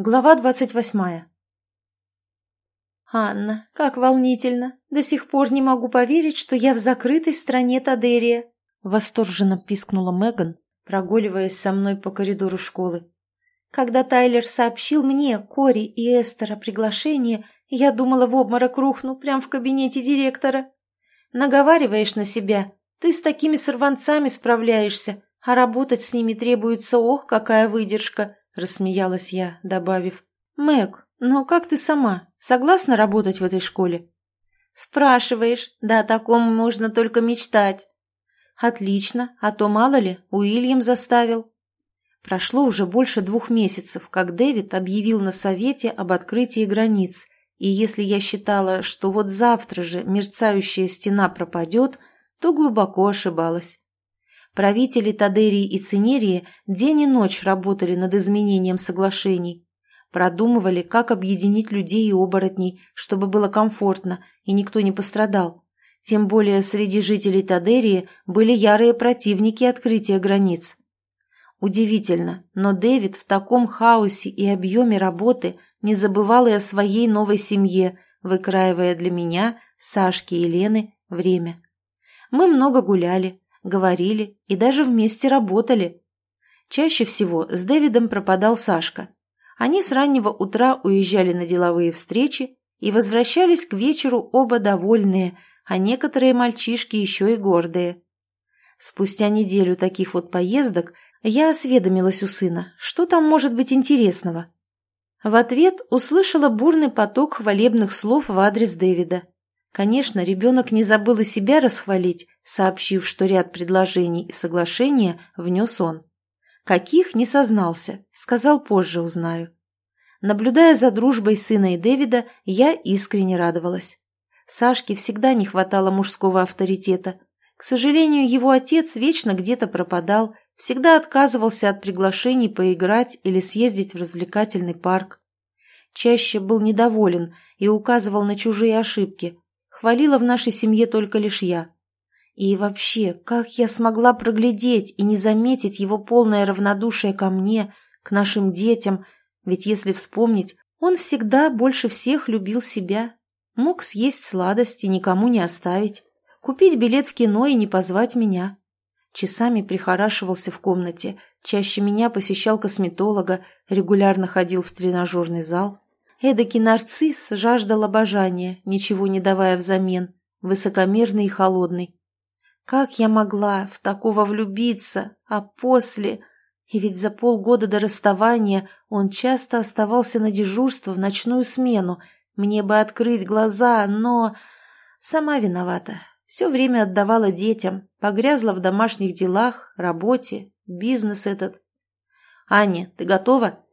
Глава двадцать восьмая. «Анна, как волнительно! До сих пор не могу поверить, что я в закрытой стране Тадерия!» Восторженно пискнула Меган, прогуливаясь со мной по коридору школы. «Когда Тайлер сообщил мне, Кори и Эстер о приглашении, я думала, в обморок рухну прямо в кабинете директора. Наговариваешь на себя, ты с такими сорванцами справляешься, а работать с ними требуется, ох, какая выдержка!» Рассмеялась я, добавив. «Мэг, но как ты сама? Согласна работать в этой школе?» «Спрашиваешь, да о таком можно только мечтать». «Отлично, а то, мало ли, Уильям заставил». Прошло уже больше двух месяцев, как Дэвид объявил на совете об открытии границ, и если я считала, что вот завтра же мерцающая стена пропадет, то глубоко ошибалась. Правители Тадерии и Цинерии день и ночь работали над изменением соглашений, продумывали, как объединить людей и оборотней, чтобы было комфортно и никто не пострадал. Тем более среди жителей Тадерии были ярые противники открытия границ. Удивительно, но Дэвид в таком хаосе и объеме работы не забывал и о своей новой семье, выкраивая для меня, Сашки и Лены, время. Мы много гуляли, говорили и даже вместе работали. Чаще всего с Дэвидом пропадал Сашка. Они с раннего утра уезжали на деловые встречи и возвращались к вечеру оба довольные, а некоторые мальчишки еще и гордые. Спустя неделю таких вот поездок я осведомилась у сына, что там может быть интересного. В ответ услышала бурный поток хвалебных слов в адрес Дэвида. Конечно, ребенок не забыл и себя расхвалить, сообщив, что ряд предложений и соглашения внес он. Каких не сознался, сказал позже узнаю. Наблюдая за дружбой сына и Дэвида, я искренне радовалась. Сашке всегда не хватало мужского авторитета. К сожалению, его отец вечно где-то пропадал, всегда отказывался от приглашений поиграть или съездить в развлекательный парк. Чаще был недоволен и указывал на чужие ошибки. Хвалила в нашей семье только лишь я. И вообще, как я смогла проглядеть и не заметить его полное равнодушие ко мне, к нашим детям, ведь если вспомнить, он всегда больше всех любил себя. Мог съесть сладости, никому не оставить, купить билет в кино и не позвать меня. Часами прихорашивался в комнате, чаще меня посещал косметолога, регулярно ходил в тренажерный зал. Эдакий нарцисс жаждал обожания, ничего не давая взамен, высокомерный и холодный. Как я могла в такого влюбиться, а после... И ведь за полгода до расставания он часто оставался на дежурство в ночную смену. Мне бы открыть глаза, но... Сама виновата. Все время отдавала детям, погрязла в домашних делах, работе, бизнес этот. «Аня, ты готова?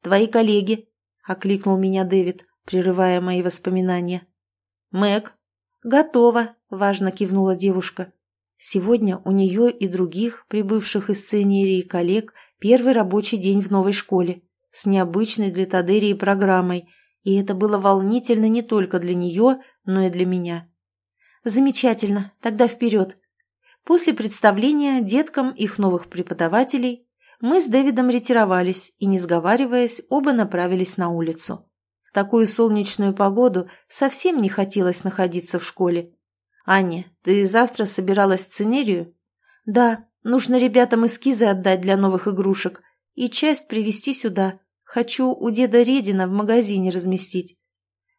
Твои коллеги», — окликнул меня Дэвид, прерывая мои воспоминания. «Мэг?» «Готова», — важно кивнула девушка. Сегодня у нее и других, прибывших из сценерии коллег, первый рабочий день в новой школе, с необычной для Тадерии программой, и это было волнительно не только для нее, но и для меня. Замечательно, тогда вперед. После представления деткам их новых преподавателей мы с Дэвидом ретировались и, не сговариваясь, оба направились на улицу. В такую солнечную погоду совсем не хотелось находиться в школе. «Аня, ты завтра собиралась в Цинерию?» «Да, нужно ребятам эскизы отдать для новых игрушек и часть привезти сюда. Хочу у деда Редина в магазине разместить».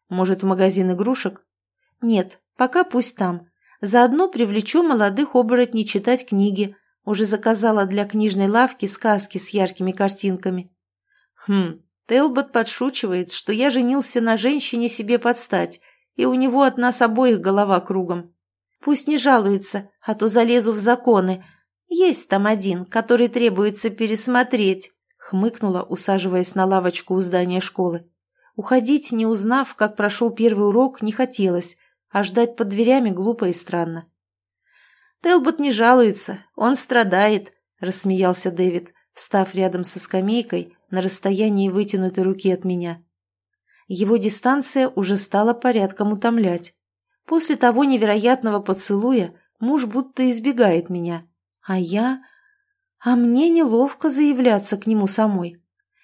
«Может, в магазин игрушек?» «Нет, пока пусть там. Заодно привлечу молодых оборотней читать книги. Уже заказала для книжной лавки сказки с яркими картинками». «Хм, Телбот подшучивает, что я женился на женщине себе подстать, и у него от нас обоих голова кругом. Пусть не жалуется, а то залезу в законы. Есть там один, который требуется пересмотреть», — хмыкнула, усаживаясь на лавочку у здания школы. Уходить, не узнав, как прошел первый урок, не хотелось, а ждать под дверями глупо и странно. «Телбот не жалуется, он страдает», — рассмеялся Дэвид, встав рядом со скамейкой на расстоянии вытянутой руки от меня. Его дистанция уже стала порядком утомлять. После того невероятного поцелуя муж будто избегает меня, а я... А мне неловко заявляться к нему самой.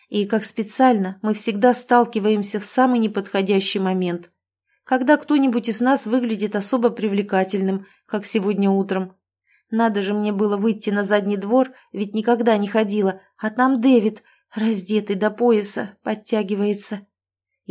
И, как специально, мы всегда сталкиваемся в самый неподходящий момент. Когда кто-нибудь из нас выглядит особо привлекательным, как сегодня утром. Надо же мне было выйти на задний двор, ведь никогда не ходила, а там Дэвид, раздетый до пояса, подтягивается.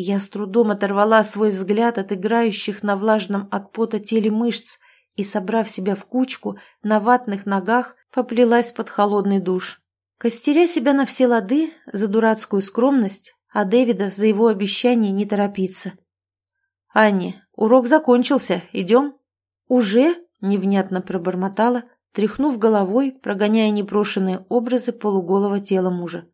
Я с трудом оторвала свой взгляд от играющих на влажном от пота теле мышц и, собрав себя в кучку, на ватных ногах поплелась под холодный душ. Костеря себя на все лады за дурацкую скромность, а Дэвида за его обещание не торопиться. «Анни, урок закончился, идем?» «Уже?» — невнятно пробормотала, тряхнув головой, прогоняя непрошенные образы полуголого тела мужа.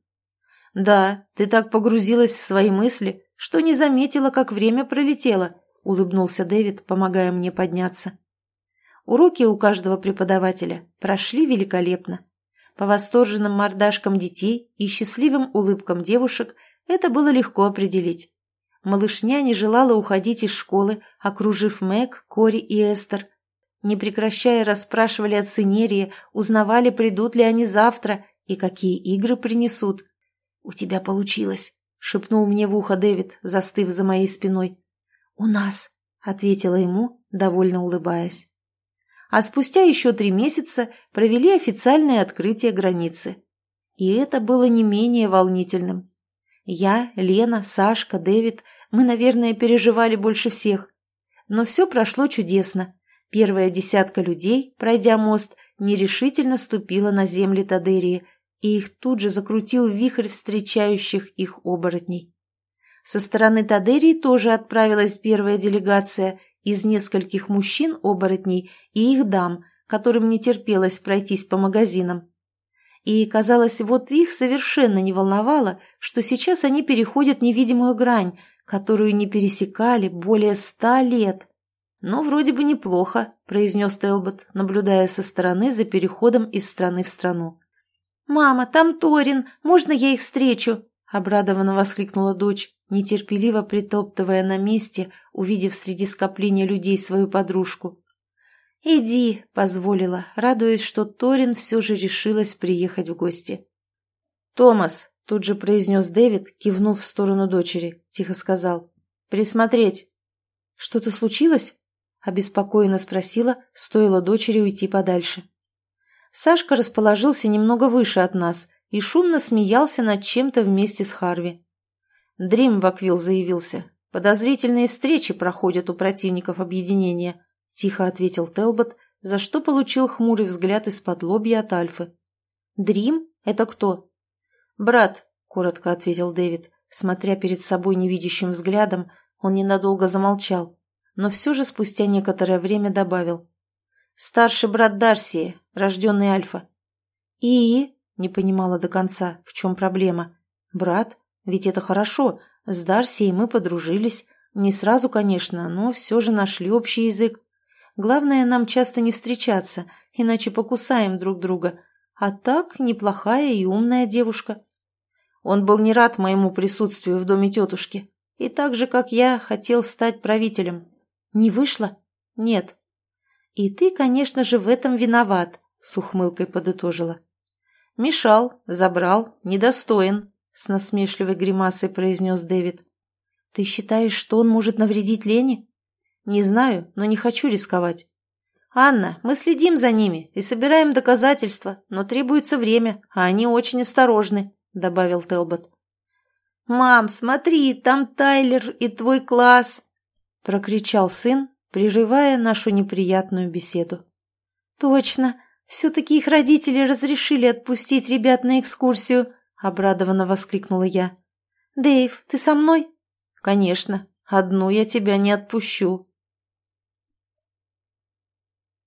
«Да, ты так погрузилась в свои мысли, что не заметила, как время пролетело», — улыбнулся Дэвид, помогая мне подняться. Уроки у каждого преподавателя прошли великолепно. По восторженным мордашкам детей и счастливым улыбкам девушек это было легко определить. Малышня не желала уходить из школы, окружив Мэг, Кори и Эстер. Не прекращая расспрашивали о Цинерии, узнавали, придут ли они завтра и какие игры принесут. «У тебя получилось», — шепнул мне в ухо Дэвид, застыв за моей спиной. «У нас», — ответила ему, довольно улыбаясь. А спустя еще три месяца провели официальное открытие границы. И это было не менее волнительным. Я, Лена, Сашка, Дэвид, мы, наверное, переживали больше всех. Но все прошло чудесно. Первая десятка людей, пройдя мост, нерешительно ступила на земли Тадерии – и их тут же закрутил вихрь встречающих их оборотней. Со стороны Тадерии тоже отправилась первая делегация из нескольких мужчин-оборотней и их дам, которым не терпелось пройтись по магазинам. И, казалось, вот их совершенно не волновало, что сейчас они переходят невидимую грань, которую не пересекали более ста лет. «Ну, вроде бы неплохо», – произнес Телбот, наблюдая со стороны за переходом из страны в страну. «Мама, там Торин, можно я их встречу?» – обрадованно воскликнула дочь, нетерпеливо притоптывая на месте, увидев среди скопления людей свою подружку. «Иди», – позволила, радуясь, что Торин все же решилась приехать в гости. «Томас», – тут же произнес Дэвид, кивнув в сторону дочери, тихо сказал. «Присмотреть». «Что-то случилось?» – обеспокоенно спросила, стоило дочери уйти подальше. Сашка расположился немного выше от нас и шумно смеялся над чем-то вместе с Харви. Дрим Ваквилл заявился. «Подозрительные встречи проходят у противников объединения», — тихо ответил Телбот, за что получил хмурый взгляд из-под лобья от Альфы. «Дрим? Это кто?» «Брат», — коротко ответил Дэвид. Смотря перед собой невидящим взглядом, он ненадолго замолчал, но все же спустя некоторое время добавил. «Старший брат Дарсии, рожденный Альфа». «И?» — не понимала до конца, в чем проблема. «Брат? Ведь это хорошо. С Дарсией мы подружились. Не сразу, конечно, но все же нашли общий язык. Главное, нам часто не встречаться, иначе покусаем друг друга. А так, неплохая и умная девушка». Он был не рад моему присутствию в доме тетушки. И так же, как я, хотел стать правителем. Не вышло? Нет. «И ты, конечно же, в этом виноват», — с ухмылкой подытожила. «Мешал, забрал, недостоин», — с насмешливой гримасой произнес Дэвид. «Ты считаешь, что он может навредить Лене?» «Не знаю, но не хочу рисковать». «Анна, мы следим за ними и собираем доказательства, но требуется время, а они очень осторожны», — добавил Телбот. «Мам, смотри, там Тайлер и твой класс!» — прокричал сын, прерывая нашу неприятную беседу. «Точно! Все-таки их родители разрешили отпустить ребят на экскурсию!» — обрадованно воскликнула я. «Дэйв, ты со мной?» «Конечно. Одну я тебя не отпущу»,